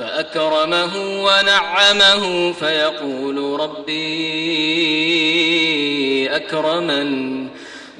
فأكرمه ونعمه فيقول ربي أكرمن.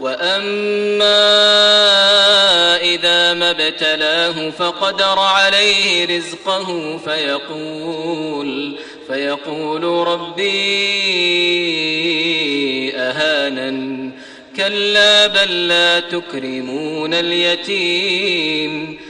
وأما إذا ما ابتلاه فقدر عليه رزقه فيقول فيقول ربي أهانن. كلا بل لا تكرمون اليتيم.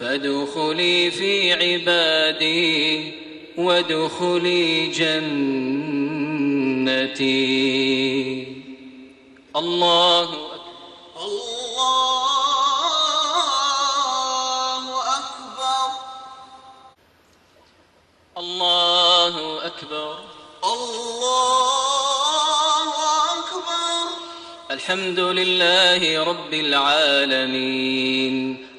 فادخلي في عبادي وادخلي جنتي. الله أكبر. الله أكبر. الله أكبر. الحمد لله رب العالمين.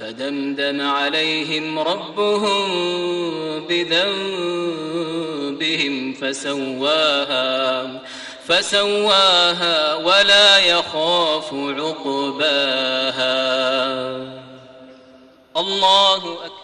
فدمدم عليهم ربهم بذنبهم فسواها فسواها ولا يخاف عقباها. الله أكبر.